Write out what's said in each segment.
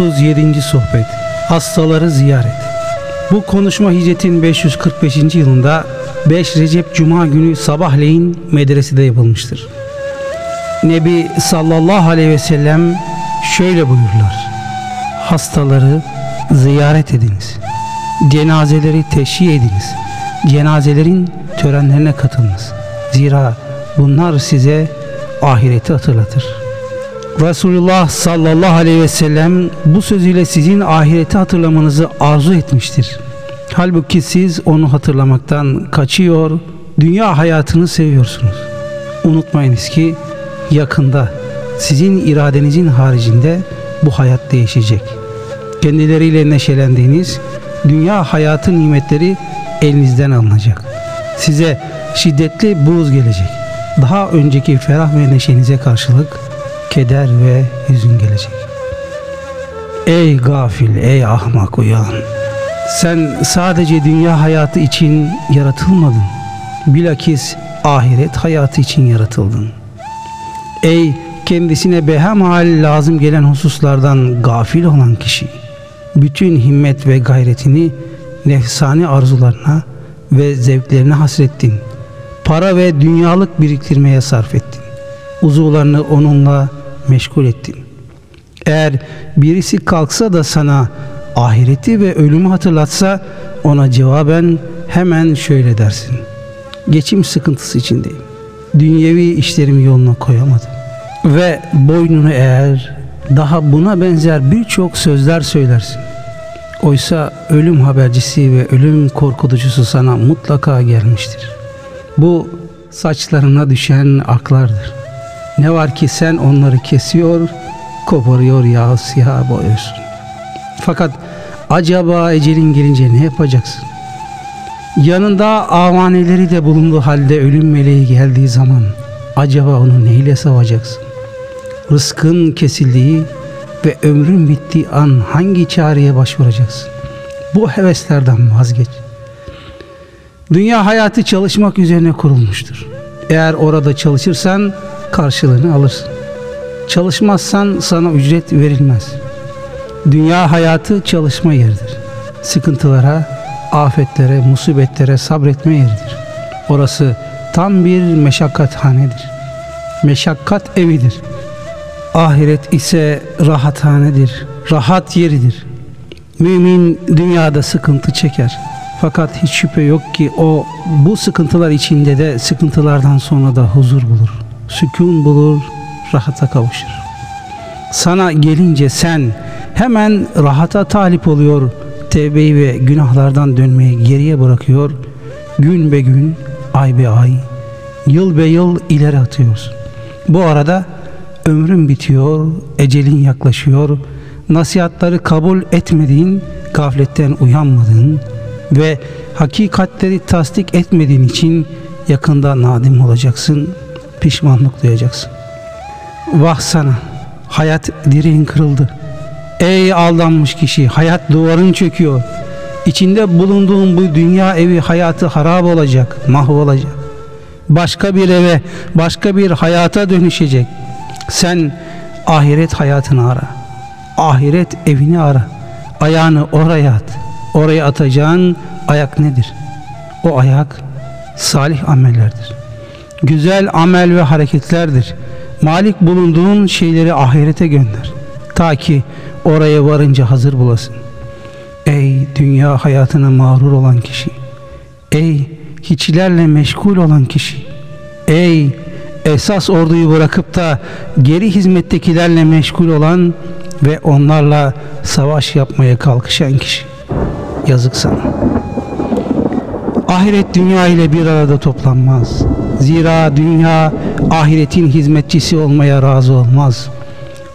37. Sohbet Hastaları Ziyaret Bu konuşma hicretin 545. yılında 5 Recep Cuma günü sabahleyin medresede yapılmıştır. Nebi sallallahu aleyhi ve sellem şöyle buyurlar. Hastaları ziyaret ediniz. Cenazeleri teşhi ediniz. Cenazelerin törenlerine katılınız. Zira bunlar size ahireti hatırlatır.'' Resulullah sallallahu aleyhi ve sellem bu sözüyle sizin ahireti hatırlamanızı arzu etmiştir. Halbuki siz onu hatırlamaktan kaçıyor, dünya hayatını seviyorsunuz. Unutmayınız ki yakında sizin iradenizin haricinde bu hayat değişecek. Kendileriyle neşelendiğiniz dünya hayatı nimetleri elinizden alınacak. Size şiddetli buğz gelecek. Daha önceki ferah ve neşenize karşılık keder ve hüzün gelecek. Ey gafil, ey ahmak uyan. Sen sadece dünya hayatı için yaratılmadın. Bilakis ahiret hayatı için yaratıldın. Ey kendisine behemhal lazım gelen hususlardan gafil olan kişi. Bütün himmet ve gayretini nefsani arzularına ve zevklerine hasrettin. Para ve dünyalık biriktirmeye sarf ettin. Uzuvlarını onunla meşgul ettin. Eğer birisi kalksa da sana ahireti ve ölümü hatırlatsa ona cevaben hemen şöyle dersin. Geçim sıkıntısı içindeyim. Dünyevi işlerimi yoluna koyamadım. Ve boynunu eğer daha buna benzer birçok sözler söylersin. Oysa ölüm habercisi ve ölüm korkutucusu sana mutlaka gelmiştir. Bu saçlarına düşen aklardır. Ne var ki sen onları kesiyor, koparıyor ya siyah boyuyorsun. Fakat acaba ecelin gelince ne yapacaksın? Yanında avaneleri de bulunduğu halde ölüm meleği geldiği zaman acaba onu neyle savacaksın? Rızkın kesildiği ve ömrün bittiği an hangi çareye başvuracaksın? Bu heveslerden vazgeç. Dünya hayatı çalışmak üzerine kurulmuştur. Eğer orada çalışırsan karşılığını alırsın. Çalışmazsan sana ücret verilmez. Dünya hayatı çalışma yeridir. Sıkıntılara, afetlere, musibetlere sabretme yeridir. Orası tam bir meşakkathanedir. Meşakkat evidir. Ahiret ise rahathanedir. Rahat yeridir. Mümin dünyada sıkıntı çeker. Fakat hiç şüphe yok ki o bu sıkıntılar içinde de sıkıntılardan sonra da huzur bulur sükun bulur, rahata kavuşur. Sana gelince sen hemen rahata talip oluyor, tevbeyi ve günahlardan dönmeyi geriye bırakıyor, gün be gün, ay be ay, yıl be yıl ileri atıyorsun. Bu arada ömrün bitiyor, ecelin yaklaşıyor, nasihatları kabul etmediğin, gafletten uyanmadığın ve hakikatleri tasdik etmediğin için yakında nadim olacaksın, pişmanlık duyacaksın. Vah sana hayat direğin kırıldı. Ey aldanmış kişi hayat duvarın çöküyor. İçinde bulunduğun bu dünya evi hayatı harap olacak, mahvolacak. Başka bir eve, başka bir hayata dönüşecek. Sen ahiret hayatını ara. Ahiret evini ara. Ayağını oraya at. Oraya atacağın ayak nedir? O ayak salih amellerdir güzel amel ve hareketlerdir. Malik bulunduğun şeyleri ahirete gönder. Ta ki oraya varınca hazır bulasın. Ey dünya hayatına mağrur olan kişi. Ey hiçlerle meşgul olan kişi. Ey esas orduyu bırakıp da geri hizmettekilerle meşgul olan ve onlarla savaş yapmaya kalkışan kişi. Yazık sana. Ahiret dünya ile bir arada toplanmaz. Zira dünya ahiretin hizmetçisi olmaya razı olmaz.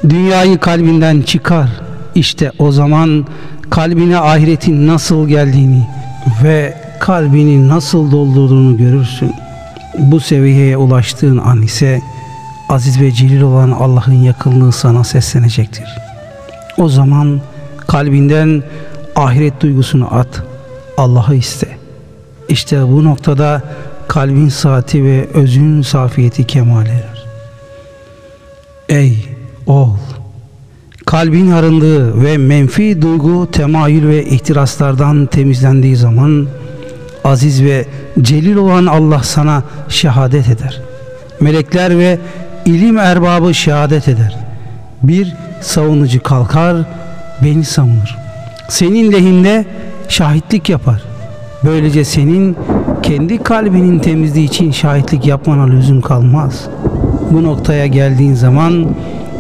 Dünyayı kalbinden çıkar. İşte o zaman kalbine ahiretin nasıl geldiğini ve kalbini nasıl doldurduğunu görürsün. Bu seviyeye ulaştığın an ise aziz ve celil olan Allah'ın yakınlığı sana seslenecektir. O zaman kalbinden ahiret duygusunu at, Allah'ı iste. İşte bu noktada kalbin saati ve özün safiyeti kemal erer. Ey oğul! kalbin arındığı ve menfi duygu, temayül ve ihtiraslardan temizlendiği zaman aziz ve celil olan Allah sana şehadet eder. Melekler ve ilim erbabı şehadet eder. Bir savunucu kalkar, beni savunur. Senin lehinde şahitlik yapar. Böylece senin kendi kalbinin temizliği için şahitlik yapmana lüzum kalmaz. Bu noktaya geldiğin zaman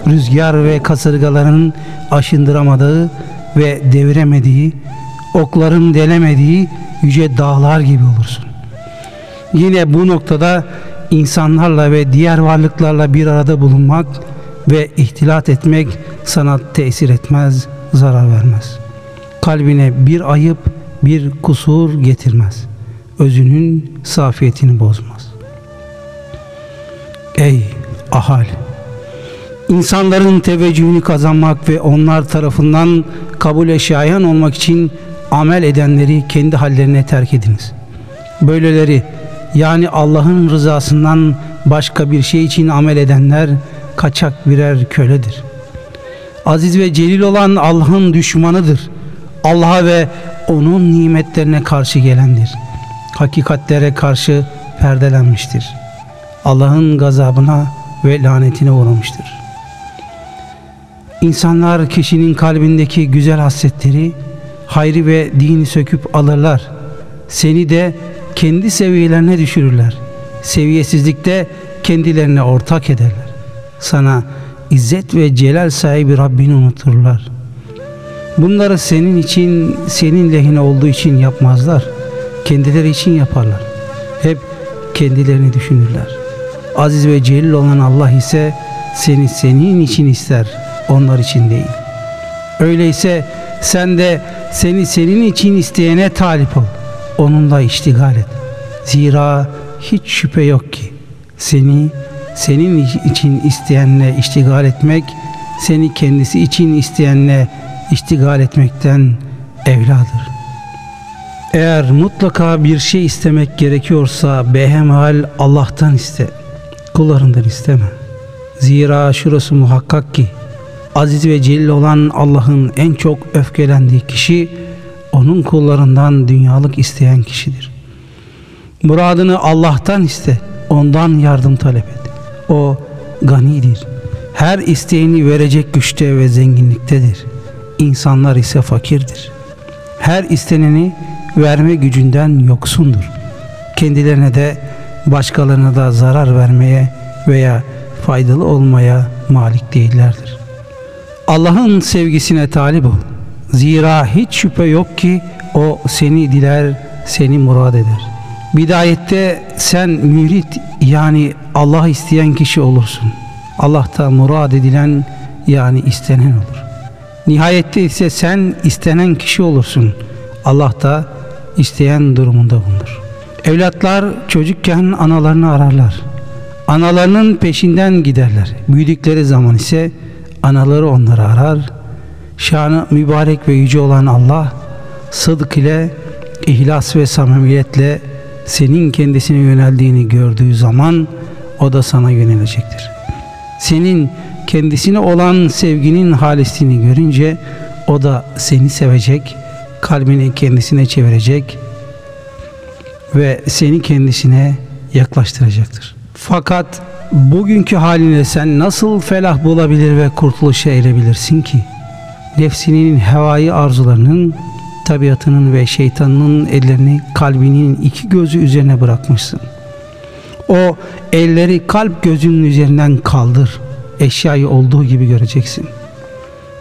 rüzgar ve kasırgaların aşındıramadığı ve deviremediği, okların delemediği yüce dağlar gibi olursun. Yine bu noktada insanlarla ve diğer varlıklarla bir arada bulunmak ve ihtilat etmek sana tesir etmez, zarar vermez. Kalbine bir ayıp, bir kusur getirmez. Özünün safiyetini bozmaz. Ey ahali! İnsanların teveccühünü kazanmak ve onlar tarafından kabul şayan olmak için amel edenleri kendi hallerine terk ediniz. Böyleleri yani Allah'ın rızasından başka bir şey için amel edenler kaçak birer köledir. Aziz ve celil olan Allah'ın düşmanıdır. Allah'a ve onun nimetlerine karşı gelendir. Hakikatlere karşı perdelenmiştir. Allah'ın gazabına ve lanetine uğramıştır. İnsanlar kişinin kalbindeki güzel hasletleri, hayrı ve dini söküp alırlar. Seni de kendi seviyelerine düşürürler. Seviyesizlikte kendilerine ortak ederler. Sana izzet ve celal sahibi Rabbini unuturlar. Bunları senin için, senin lehine olduğu için yapmazlar. Kendileri için yaparlar. Hep kendilerini düşünürler. Aziz ve celil olan Allah ise seni senin için ister, onlar için değil. Öyleyse sen de seni senin için isteyene talip ol. Onunla iştigal et. Zira hiç şüphe yok ki seni senin için isteyenle iştigal etmek, seni kendisi için isteyenle iştigal etmekten evladır. Eğer mutlaka bir şey istemek gerekiyorsa behemhal Allah'tan iste, kullarından isteme. Zira şurası muhakkak ki aziz ve celil olan Allah'ın en çok öfkelendiği kişi onun kullarından dünyalık isteyen kişidir. Muradını Allah'tan iste, ondan yardım talep et. O ganidir. Her isteğini verecek güçte ve zenginliktedir. İnsanlar ise fakirdir. Her isteneni verme gücünden yoksundur. Kendilerine de başkalarına da zarar vermeye veya faydalı olmaya malik değillerdir. Allah'ın sevgisine talip ol. Zira hiç şüphe yok ki o seni diler, seni murad eder. Bidayette sen mürit yani Allah isteyen kişi olursun. Allah'ta murad edilen yani istenen olur. Nihayette ise sen istenen kişi olursun. Allah da isteyen durumunda bulunur. Evlatlar çocukken analarını ararlar. Analarının peşinden giderler. Büyüdükleri zaman ise anaları onları arar. Şanı mübarek ve yüce olan Allah sıdk ile ihlas ve samimiyetle senin kendisine yöneldiğini gördüğü zaman o da sana yönelecektir. Senin kendisine olan sevginin halisliğini görünce o da seni sevecek, kalbini kendisine çevirecek ve seni kendisine yaklaştıracaktır. Fakat bugünkü haline sen nasıl felah bulabilir ve kurtuluşa erebilirsin ki? Nefsinin hevai arzularının, tabiatının ve şeytanının ellerini kalbinin iki gözü üzerine bırakmışsın. O elleri kalp gözünün üzerinden kaldır. Eşyayı olduğu gibi göreceksin.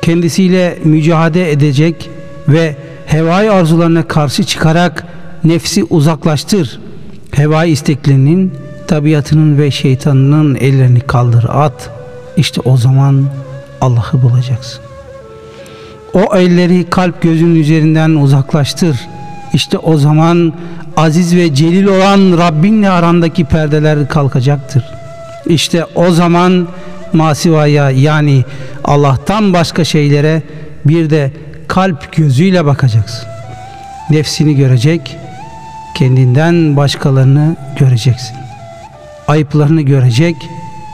Kendisiyle mücadele edecek ve hevai arzularına karşı çıkarak nefsi uzaklaştır. Hevai isteklerinin, tabiatının ve şeytanının ellerini kaldır at. İşte o zaman Allah'ı bulacaksın. O elleri kalp gözünün üzerinden uzaklaştır. İşte o zaman aziz ve celil olan Rabbinle arandaki perdeler kalkacaktır. İşte o zaman masivaya yani Allah'tan başka şeylere bir de kalp gözüyle bakacaksın. Nefsini görecek, kendinden başkalarını göreceksin. Ayıplarını görecek,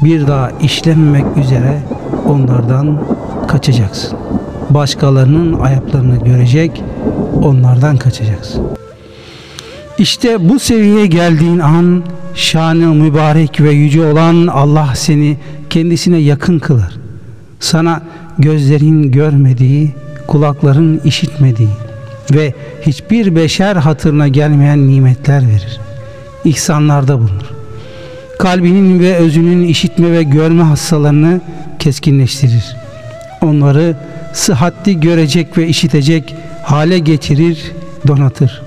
bir daha işlememek üzere onlardan kaçacaksın. Başkalarının ayaklarını görecek, onlardan kaçacaksın. İşte bu seviyeye geldiğin an şanı mübarek ve yüce olan Allah seni kendisine yakın kılar. Sana gözlerin görmediği, kulakların işitmediği ve hiçbir beşer hatırına gelmeyen nimetler verir. İhsanlarda bulunur. Kalbinin ve özünün işitme ve görme hastalarını keskinleştirir. Onları sıhhatli görecek ve işitecek hale getirir, donatır.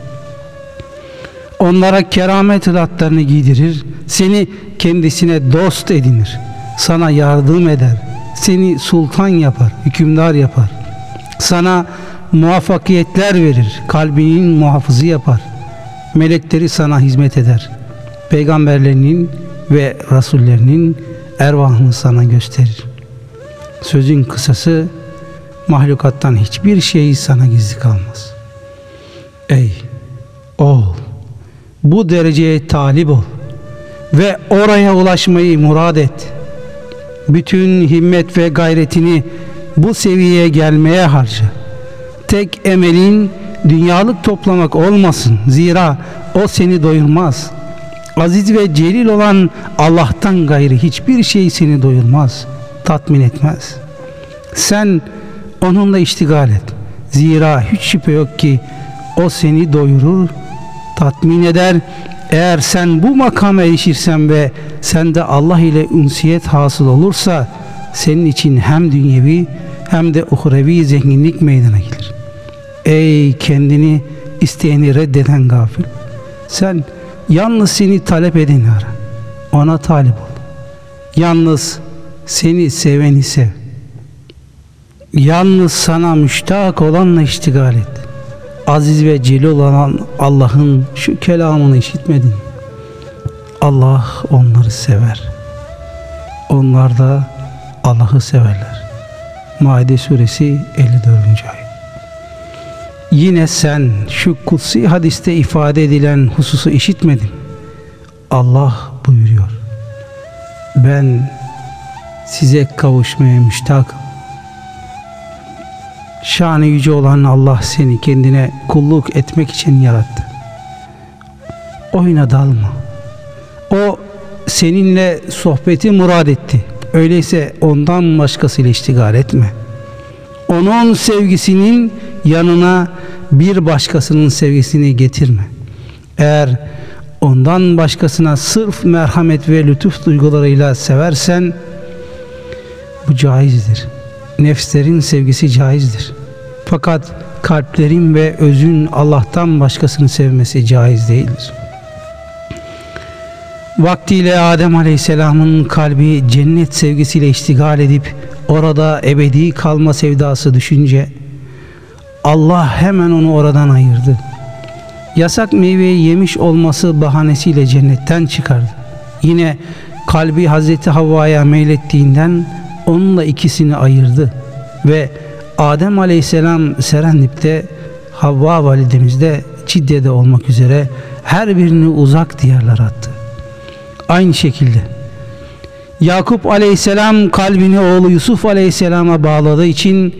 Onlara keramet latlarını giydirir, seni kendisine dost edinir, sana yardım eder, seni sultan yapar, hükümdar yapar. Sana muvaffakiyetler verir, kalbinin muhafızı yapar. Melekleri sana hizmet eder. Peygamberlerinin ve rasullerinin ervahını sana gösterir. Sözün kısası mahlukattan hiçbir şey sana gizli kalmaz. Ey oğul bu dereceye talip ol ve oraya ulaşmayı murad et. Bütün himmet ve gayretini bu seviyeye gelmeye harca. Tek emelin dünyalık toplamak olmasın. Zira o seni doyurmaz. Aziz ve celil olan Allah'tan gayrı hiçbir şey seni doyurmaz, tatmin etmez. Sen onunla iştigal et. Zira hiç şüphe yok ki o seni doyurur, tatmin eder. Eğer sen bu makama erişirsen ve sende Allah ile ünsiyet hasıl olursa senin için hem dünyevi hem de uhrevi zenginlik meydana gelir. Ey kendini isteyeni reddeden gafil. Sen yalnız seni talep edeni ara. Ona talip ol. Yalnız seni seveni sev. Yalnız sana müştak olanla iştigal et. Aziz ve celil olan Allah'ın şu kelamını işitmedin. Allah onları sever. Onlar da Allah'ı severler. Maide suresi 54. ayet. Yine sen şu kutsi hadiste ifade edilen hususu işitmedin. Allah buyuruyor. Ben size kavuşmaya müştakım. Şanı yüce olan Allah seni kendine kulluk etmek için yarattı. Oyuna dalma. O seninle sohbeti murad etti. Öyleyse ondan başkasıyla iştigal etme. Onun sevgisinin yanına bir başkasının sevgisini getirme. Eğer ondan başkasına sırf merhamet ve lütuf duygularıyla seversen bu caizdir. Nefslerin sevgisi caizdir. Fakat kalplerin ve özün Allah'tan başkasını sevmesi caiz değildir. Vaktiyle Adem Aleyhisselam'ın kalbi cennet sevgisiyle iştigal edip orada ebedi kalma sevdası düşünce Allah hemen onu oradan ayırdı. Yasak meyveyi yemiş olması bahanesiyle cennetten çıkardı. Yine kalbi Hazreti Havva'ya meylettiğinden onunla ikisini ayırdı ve Adem Aleyhisselam Serendip'te Havva validemiz de Cidde'de olmak üzere her birini uzak diyarlara attı. Aynı şekilde Yakup Aleyhisselam kalbini oğlu Yusuf Aleyhisselam'a bağladığı için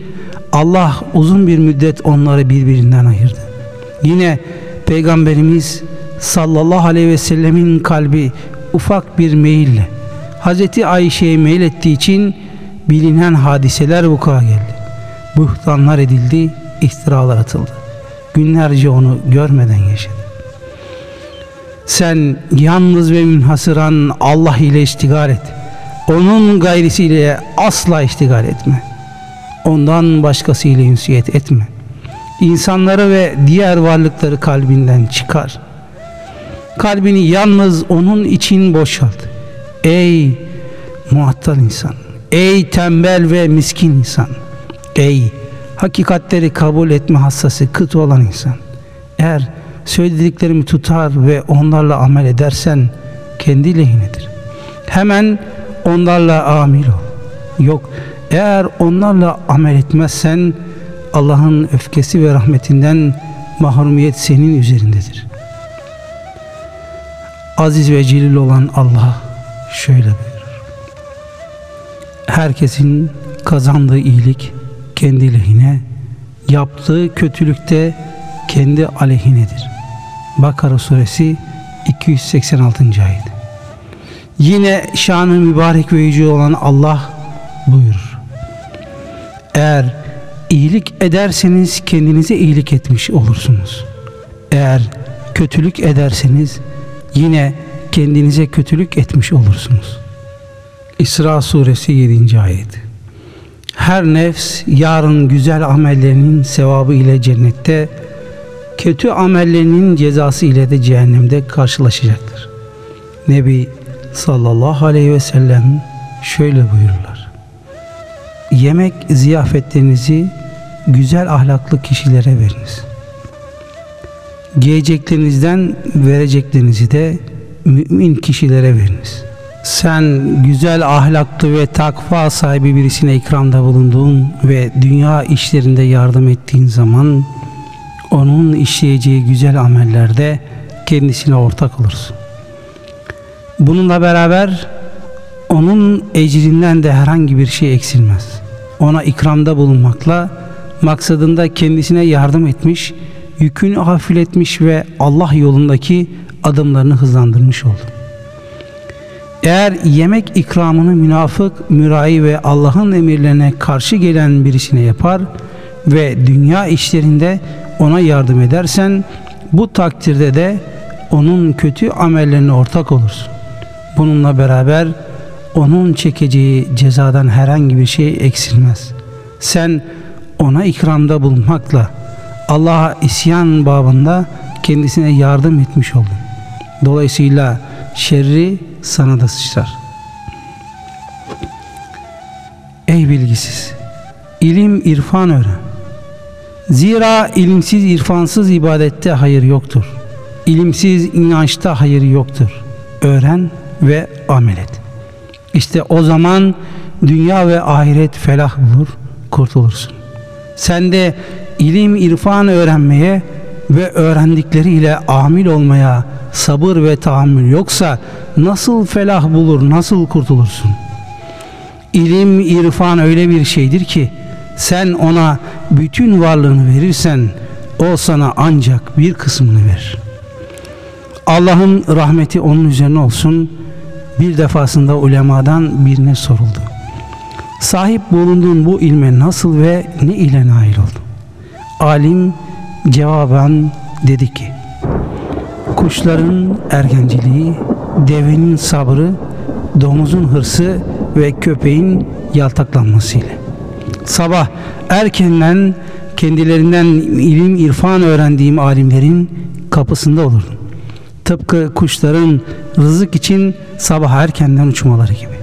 Allah uzun bir müddet onları birbirinden ayırdı. Yine Peygamberimiz sallallahu aleyhi ve sellemin kalbi ufak bir meyille Hazreti Ayşe'ye meylettiği için bilinen hadiseler vuku'a geldi. Buhtanlar edildi, iftiralar atıldı. Günlerce onu görmeden yaşadı. Sen yalnız ve münhasıran Allah ile iştigal et. Onun gayrisiyle asla iştigal etme. Ondan başkasıyla ünsiyet etme. İnsanları ve diğer varlıkları kalbinden çıkar. Kalbini yalnız onun için boşalt. Ey muhattal insan. Ey tembel ve miskin insan. Ey hakikatleri kabul etme hassası kıt olan insan. Eğer söylediklerimi tutar ve onlarla amel edersen kendi lehinedir. Hemen onlarla amil ol. Yok eğer onlarla amel etmezsen Allah'ın öfkesi ve rahmetinden mahrumiyet senin üzerindedir. Aziz ve celil olan Allah şöyle buyurur. Herkesin kazandığı iyilik kendi lehine, yaptığı kötülükte kendi aleyhinedir. Bakara suresi 286. ayet. Yine şanı mübarek ve yüce olan Allah buyurur. Eğer iyilik ederseniz kendinize iyilik etmiş olursunuz. Eğer kötülük ederseniz yine kendinize kötülük etmiş olursunuz. İsra suresi 7. ayet. Her nefs yarın güzel amellerinin sevabı ile cennette, kötü amellerinin cezası ile de cehennemde karşılaşacaktır. Nebi sallallahu aleyhi ve sellem şöyle buyururlar. Yemek ziyafetlerinizi güzel ahlaklı kişilere veriniz. Giyeceklerinizden vereceklerinizi de mümin kişilere veriniz. Sen güzel ahlaklı ve takva sahibi birisine ikramda bulunduğun ve dünya işlerinde yardım ettiğin zaman onun işleyeceği güzel amellerde kendisine ortak olursun. Bununla beraber onun ecrinden de herhangi bir şey eksilmez. Ona ikramda bulunmakla maksadında kendisine yardım etmiş, yükünü hafifletmiş ve Allah yolundaki adımlarını hızlandırmış oldu. Eğer yemek ikramını münafık, mürai ve Allah'ın emirlerine karşı gelen birisine yapar ve dünya işlerinde ona yardım edersen bu takdirde de onun kötü amellerine ortak olursun. Bununla beraber onun çekeceği cezadan herhangi bir şey eksilmez. Sen ona ikramda bulunmakla Allah'a isyan babında kendisine yardım etmiş oldun. Dolayısıyla şerri sana da sıçrar. Ey bilgisiz! ilim irfan öğren. Zira ilimsiz irfansız ibadette hayır yoktur. İlimsiz inançta hayır yoktur. Öğren ve amel et. İşte o zaman dünya ve ahiret felah bulur, kurtulursun. Sen de ilim irfan öğrenmeye ve öğrendikleriyle amil olmaya sabır ve tahammül yoksa nasıl felah bulur, nasıl kurtulursun? İlim, irfan öyle bir şeydir ki sen ona bütün varlığını verirsen o sana ancak bir kısmını verir. Allah'ın rahmeti onun üzerine olsun. Bir defasında ulemadan birine soruldu. Sahip bulunduğun bu ilme nasıl ve ne ile nail oldun? Alim cevaben dedi ki kuşların ergenciliği, devenin sabrı, domuzun hırsı ve köpeğin yaltaklanmasıyla. Sabah erkenden kendilerinden ilim irfan öğrendiğim alimlerin kapısında olurdum. Tıpkı kuşların rızık için sabah erkenden uçmaları gibi.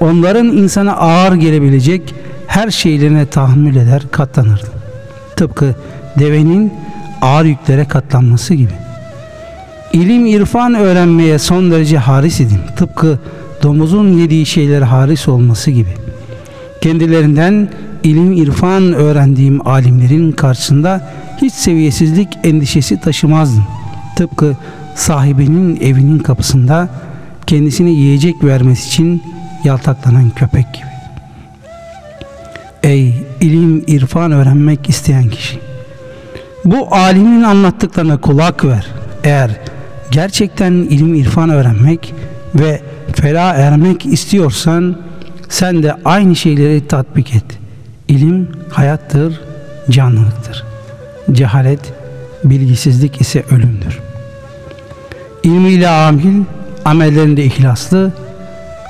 Onların insana ağır gelebilecek her şeylerine tahammül eder, katlanırdım. Tıpkı devenin ağır yüklere katlanması gibi. İlim irfan öğrenmeye son derece haris idim. Tıpkı domuzun yediği şeyler haris olması gibi. Kendilerinden ilim irfan öğrendiğim alimlerin karşısında hiç seviyesizlik endişesi taşımazdım. Tıpkı sahibinin evinin kapısında kendisine yiyecek vermesi için yaltaklanan köpek gibi. Ey ilim irfan öğrenmek isteyen kişi. Bu alimin anlattıklarına kulak ver. Eğer gerçekten ilim irfan öğrenmek ve felah ermek istiyorsan sen de aynı şeyleri tatbik et. İlim hayattır, canlılıktır. Cehalet, bilgisizlik ise ölümdür. İlmiyle amil, amellerinde ihlaslı,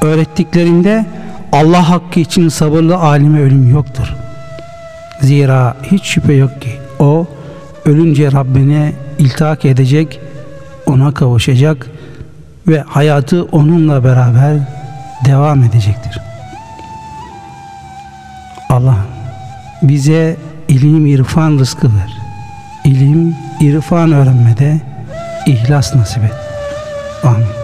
öğrettiklerinde Allah hakkı için sabırlı alime ölüm yoktur. Zira hiç şüphe yok ki o ölünce Rabbine iltihak edecek ona kavuşacak ve hayatı onunla beraber devam edecektir. Allah bize ilim irfan rızkı ver. İlim irfan öğrenmede ihlas nasip et. Amin.